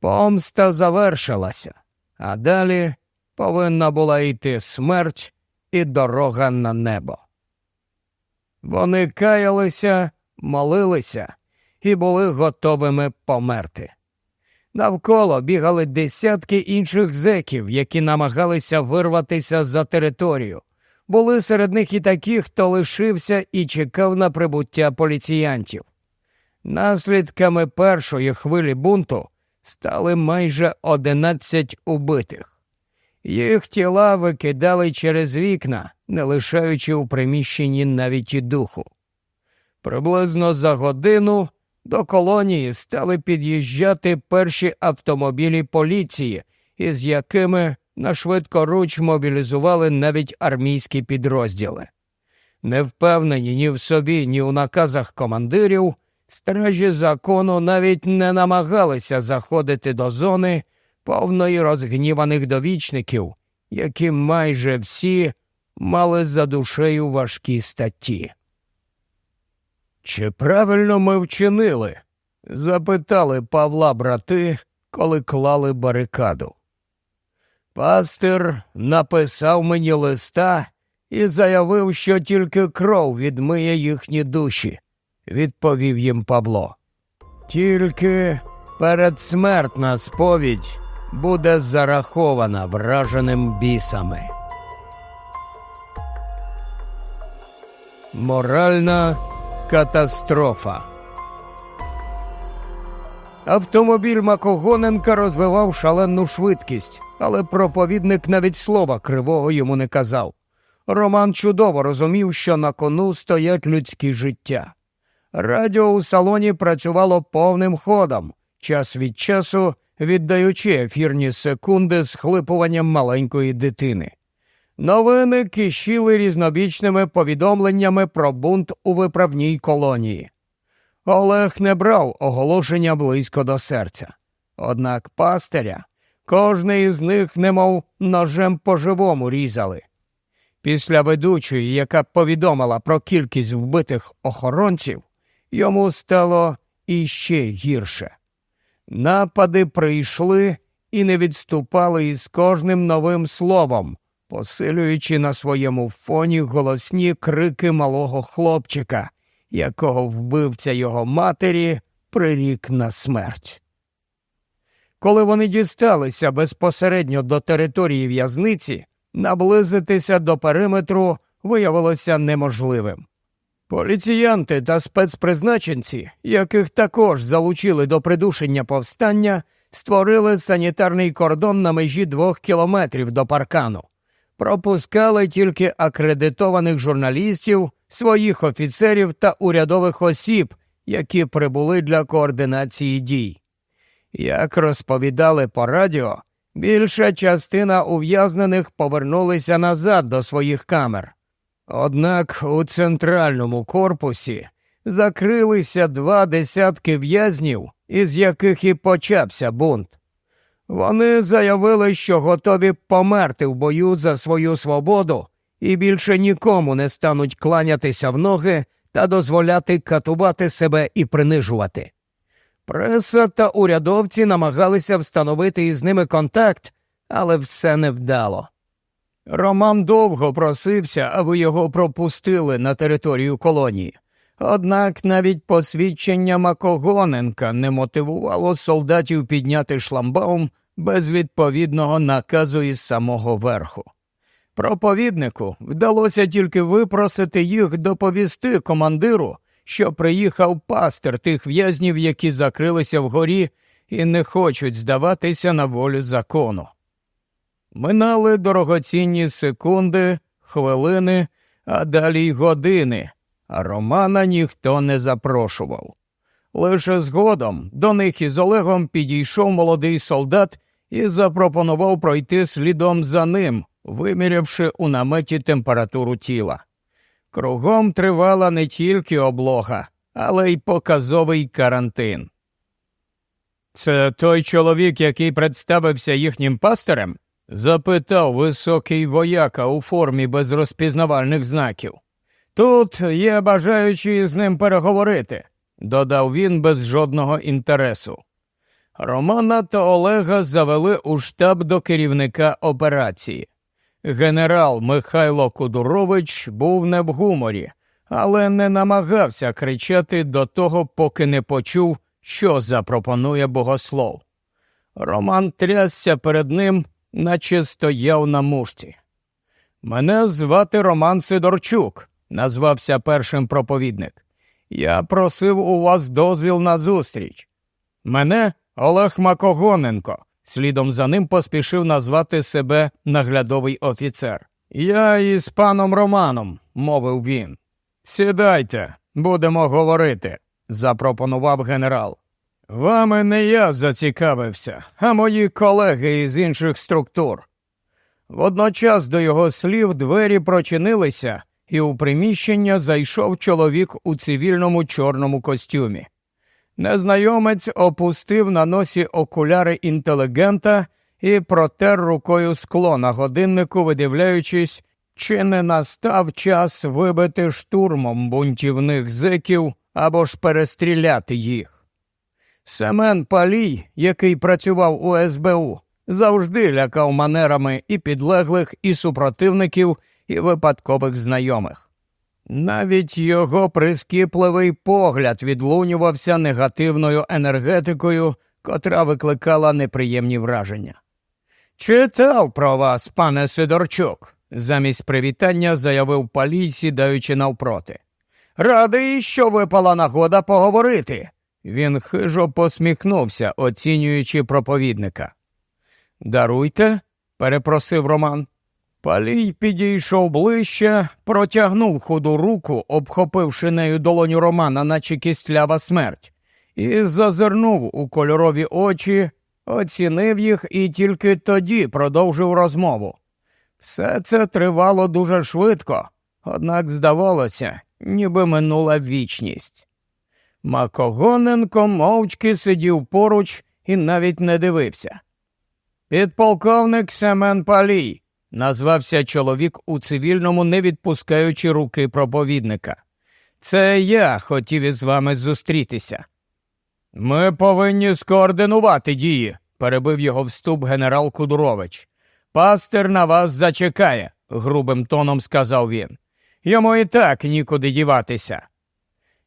Помста завершилася, а далі повинна була йти смерть і дорога на небо. Вони каялися, молилися і були готовими померти. Навколо бігали десятки інших зеків, які намагалися вирватися за територію. Були серед них і такі, хто лишився і чекав на прибуття поліціянтів. Наслідками першої хвилі бунту стали майже одинадцять убитих. Їх тіла викидали через вікна, не лишаючи у приміщенні навіть і духу. Приблизно за годину до колонії стали під'їжджати перші автомобілі поліції, із якими на швидкоруч мобілізували навіть армійські підрозділи. Не впевнені ні в собі, ні у наказах командирів, стражі закону навіть не намагалися заходити до зони повної розгніваних довічників, які майже всі мали за душею важкі статті. Чи правильно ми вчинили? запитали Павла брати, коли клали барикаду. Пастир написав мені листа і заявив, що тільки кров відмиє їхні душі, відповів їм Павло. Тільки передсмертна сповідь буде зарахована враженим бісами. Моральна катастрофа. Автомобіль Макогоненка розвивав шалену швидкість, але проповідник навіть слова кривого йому не казав. Роман чудово розумів, що на кону стоять людські життя. Радіо у салоні працювало повним ходом, час від часу віддаючи ефірні секунди з хлипуванням маленької дитини. Новини кишіли різнобічними повідомленнями про бунт у виправній колонії. Олег не брав оголошення близько до серця. Однак пастиря кожний із них, немов ножем по живому різали. Після ведучої, яка повідомила про кількість вбитих охоронців, йому стало іще гірше. Напади прийшли і не відступали із кожним новим словом, посилюючи на своєму фоні голосні крики малого хлопчика, якого вбивця його матері прирік на смерть. Коли вони дісталися безпосередньо до території в'язниці, наблизитися до периметру виявилося неможливим. Поліціянти та спецпризначенці, яких також залучили до придушення повстання, створили санітарний кордон на межі двох кілометрів до паркану, пропускали тільки акредитованих журналістів, своїх офіцерів та урядових осіб, які прибули для координації дій. Як розповідали по радіо, більша частина ув'язнених повернулися назад до своїх камер. Однак у центральному корпусі закрилися два десятки в'язнів, із яких і почався бунт. Вони заявили, що готові померти в бою за свою свободу і більше нікому не стануть кланятися в ноги та дозволяти катувати себе і принижувати. Преса та урядовці намагалися встановити із ними контакт, але все невдало. Роман довго просився, аби його пропустили на територію колонії. Однак навіть посвідчення Макогоненка не мотивувало солдатів підняти шламбаум без відповідного наказу із самого верху. Проповіднику вдалося тільки випросити їх доповісти командиру, що приїхав пастир тих в'язнів, які закрилися вгорі і не хочуть здаватися на волю закону. Минали дорогоцінні секунди, хвилини, а далі й години, а Романа ніхто не запрошував. Лише згодом до них із Олегом підійшов молодий солдат і запропонував пройти слідом за ним, вимірявши у наметі температуру тіла. Кругом тривала не тільки облога, але й показовий карантин. Це той чоловік, який представився їхнім пастирем? Запитав високий вояка у формі без розпізнавальних знаків. Тут є бажаючі з ним переговорити, додав він без жодного інтересу. Романа та Олега завели у штаб до керівника операції. Генерал Михайло Кудурович був не в гуморі, але не намагався кричати до того, поки не почув, що запропонує богослов. Роман трясся перед ним, наче стояв на мушці. Мене звати Роман Сидорчук, назвався першим проповідник. Я просив у вас дозвіл на зустріч. Мене Олег Макогоненко. Слідом за ним поспішив назвати себе наглядовий офіцер. Я із паном Романом, мовив він. Сідайте, будемо говорити, запропонував генерал. Вами не я зацікавився, а мої колеги із інших структур. Водночас до його слів двері прочинилися, і у приміщення зайшов чоловік у цивільному чорному костюмі. Незнайомець опустив на носі окуляри інтелігента і протер рукою скло на годиннику, видивляючись, чи не настав час вибити штурмом бунтівних зиків або ж перестріляти їх. Семен Палій, який працював у СБУ, завжди лякав манерами і підлеглих, і супротивників, і випадкових знайомих. Навіть його прискіпливий погляд відлунювався негативною енергетикою, котра викликала неприємні враження. Читав про вас, пане Сидорчук, замість привітання заявив палій, сідаючи навпроти. Радий, що випала нагода поговорити. Він хижо посміхнувся, оцінюючи проповідника. Даруйте, перепросив Роман. Палій підійшов ближче, протягнув худу руку, обхопивши нею долоню Романа, наче кістлява смерть, і зазирнув у кольорові очі, оцінив їх і тільки тоді продовжив розмову. Все це тривало дуже швидко, однак, здавалося, ніби минула вічність. Макогоненко мовчки сидів поруч і навіть не дивився. Підполковник Семен Палій назвався чоловік у цивільному, не відпускаючи руки проповідника. Це я хотів із вами зустрітися. Ми повинні скоординувати дії, перебив його вступ генерал Кудурович. Пастир на вас зачекає, грубим тоном сказав він. Йому і так нікуди діватися.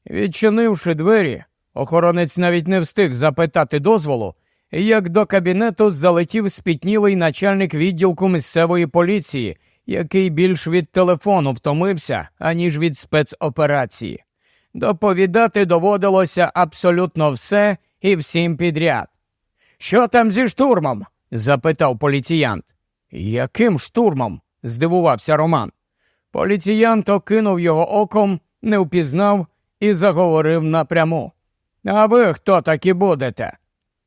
Відчинивши двері, охоронець навіть не встиг запитати дозволу, як до кабінету залетів спітнілий начальник відділку місцевої поліції, який більш від телефону втомився, аніж від спецоперації. Доповідати доводилося абсолютно все і всім підряд. Що там зі штурмом? запитав поліціянт. Яким штурмом? здивувався Роман. Поліціянт окинув його оком, не впізнав і заговорив напряму. А ви хто такі будете?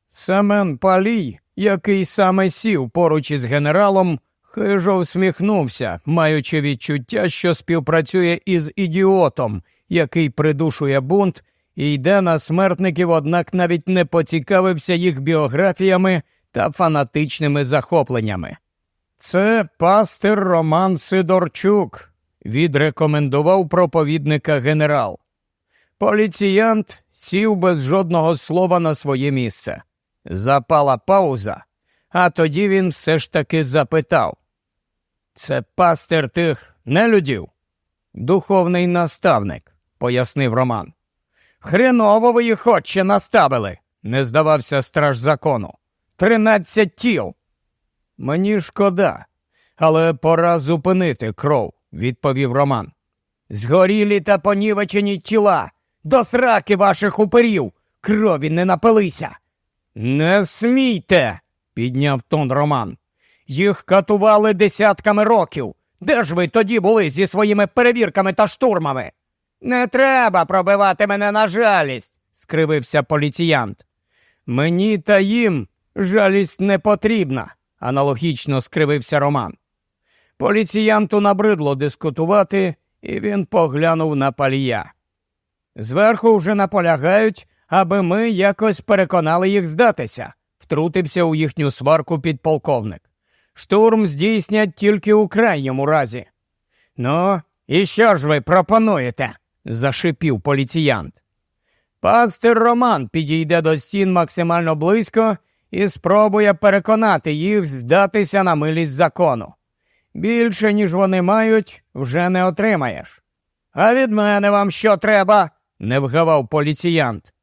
Семен Палій, який саме сів поруч із генералом, хижо всміхнувся, маючи відчуття, що співпрацює із ідіотом, який придушує бунт і йде на смертників, однак навіть не поцікавився їх біографіями та фанатичними захопленнями. Це пастир Роман Сидорчук, відрекомендував проповідника генерал. Поліціянт сів без жодного слова на своє місце. Запала пауза, а тоді він все ж таки запитав Це пастир тих нелюдів? Духовний наставник, пояснив Роман. Хреново ви їх отче наставили, не здавався страж закону. Тринадцять тіл. Мені шкода, але пора зупинити кров, відповів Роман. Згорілі та понівечені тіла, до сраки ваших уперів, крові не напилися. Не смійте, підняв тон Роман. Їх катували десятками років. Де ж ви тоді були зі своїми перевірками та штурмами? Не треба пробивати мене на жалість, скривився поліціянт. Мені та їм жалість не потрібна, аналогічно скривився Роман. Поліціянту набридло дискутувати, і він поглянув на палія. Зверху вже наполягають, аби ми якось переконали їх здатися, втрутився у їхню сварку підполковник. Штурм здійснять тільки у крайньому разі. Ну, і що ж ви пропонуєте? зашипів поліціянт. Пастир Роман підійде до стін максимально близько і спробує переконати їх здатися на милість закону. Більше, ніж вони мають, вже не отримаєш. А від мене вам що треба? Не вгавав поліціянт.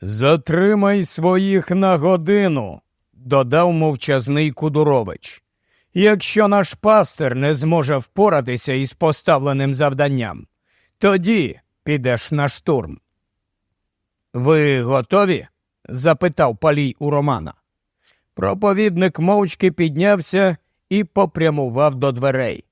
Затримай своїх на годину, додав мовчазний Кудурович. Якщо наш пастир не зможе впоратися із поставленим завданням, тоді підеш на штурм. Ви готові? запитав палій у Романа. Проповідник мовчки піднявся і попрямував до дверей.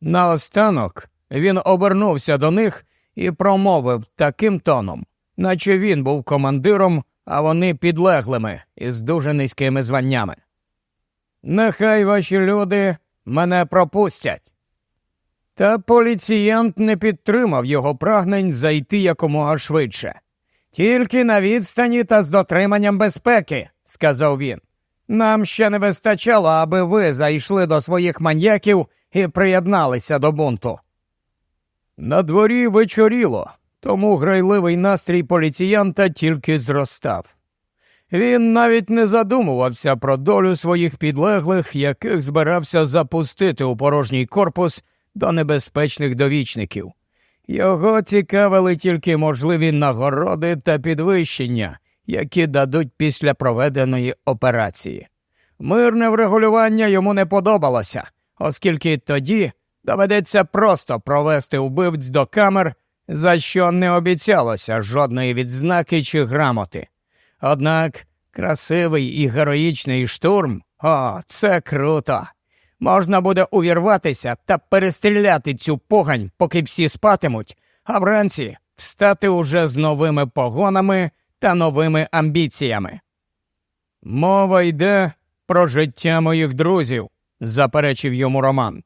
Наостанок він обернувся до них і промовив таким тоном, наче він був командиром, а вони підлеглими із дуже низькими званнями. Нехай ваші люди мене пропустять. Та поліціянт не підтримав його прагнень зайти якомога швидше. Тільки на відстані та з дотриманням безпеки, сказав він. Нам ще не вистачало, аби ви зайшли до своїх маньяків і приєдналися до бунту. На дворі вечоріло, тому грайливий настрій поліціянта тільки зростав. Він навіть не задумувався про долю своїх підлеглих, яких збирався запустити у порожній корпус до небезпечних довічників. Його цікавили тільки можливі нагороди та підвищення, які дадуть після проведеної операції. Мирне врегулювання йому не подобалося, оскільки тоді доведеться просто провести вбивць до камер, за що не обіцялося жодної відзнаки чи грамоти. Однак красивий і героїчний штурм о, це круто. Можна буде увірватися та перестріляти цю погань, поки всі спатимуть, а вранці встати уже з новими погонами та новими амбіціями. Мова йде про життя моїх друзів, заперечив йому Роман.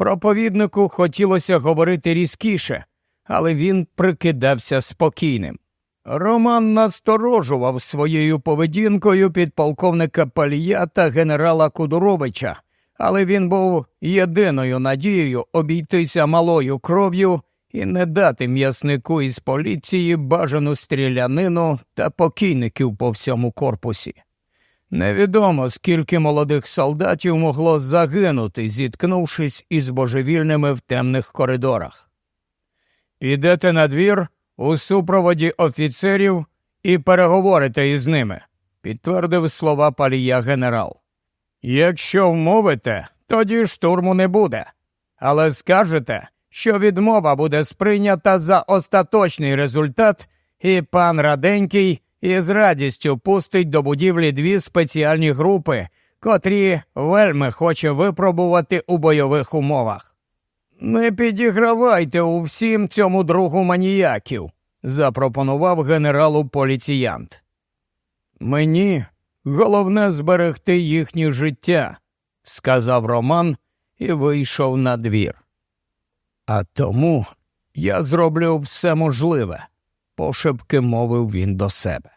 Проповіднику хотілося говорити різкіше, але він прикидався спокійним. Роман насторожував своєю поведінкою підполковника Палія та генерала Кудуровича, але він був єдиною надією обійтися малою кров'ю і не дати м'яснику із поліції бажану стрілянину та покійників по всьому корпусі. Невідомо, скільки молодих солдатів могло загинути, зіткнувшись із божевільними в темних коридорах. Підете на двір у супроводі офіцерів і переговорите із ними, підтвердив слова палія генерал. Якщо вмовите, тоді штурму не буде, але скажете, що відмова буде сприйнята за остаточний результат, і пан Раденький із радістю пустить до будівлі дві спеціальні групи, котрі вельми хоче випробувати у бойових умовах. Не підігравайте у всім цьому другу маніяків, запропонував генералу поліціянт. Мені головне зберегти їхнє життя, сказав Роман і вийшов на двір. А тому я зроблю все можливе, пошепки мовив він до себе.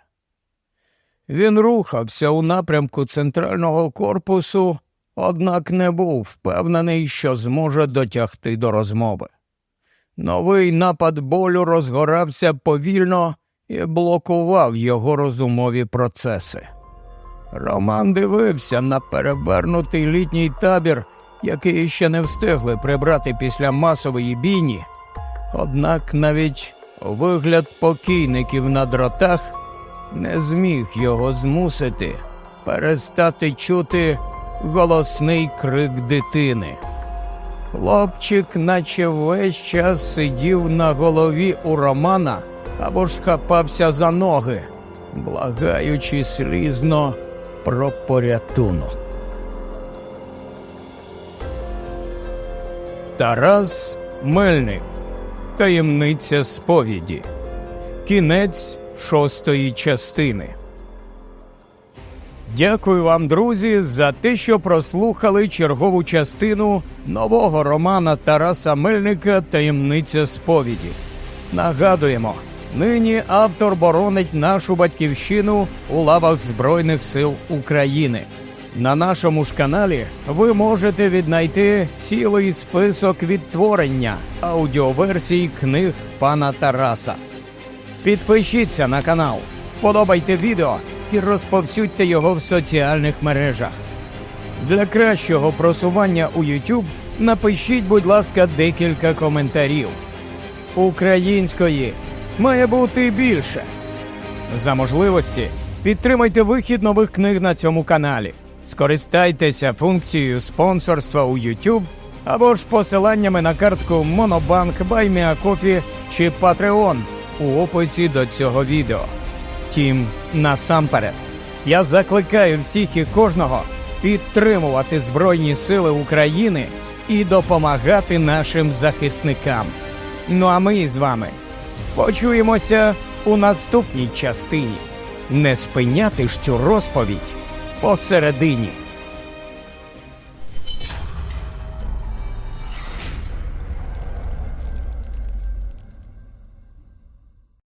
Він рухався у напрямку центрального корпусу, однак не був впевнений, що зможе дотягти до розмови. Новий напад болю розгорався повільно і блокував його розумові процеси. Роман дивився на перевернутий літній табір, який ще не встигли прибрати після масової бійні, однак навіть вигляд покійників на дротах не зміг його змусити перестати чути голосний крик дитини. Хлопчик, наче весь час сидів на голові у Романа або ж хапався за ноги, благаючи слізно про порятунок. Тарас Мельник. Таємниця сповіді. Кінець шостої частини. Дякую вам, друзі, за те, що прослухали чергову частину нового романа Тараса Мельника Таємниця сповіді. Нагадуємо, нині автор боронить нашу батьківщину у лавах Збройних сил України. На нашому ж каналі ви можете віднайти цілий список відтворення аудіоверсій книг пана Тараса. Підпишіться на канал, подобайте відео і розповсюдьте його в соціальних мережах. Для кращого просування у YouTube напишіть, будь ласка, декілька коментарів. Української має бути більше. За можливості підтримайте вихід нових книг на цьому каналі. Скористайтеся функцією спонсорства у YouTube або ж посиланнями на картку Monobank, BuyMeACoffee чи Patreon у описі до цього відео. Втім, насамперед, я закликаю всіх і кожного підтримувати Збройні Сили України і допомагати нашим захисникам. Ну а ми з вами почуємося у наступній частині. Не спиняти ж цю розповідь посередині.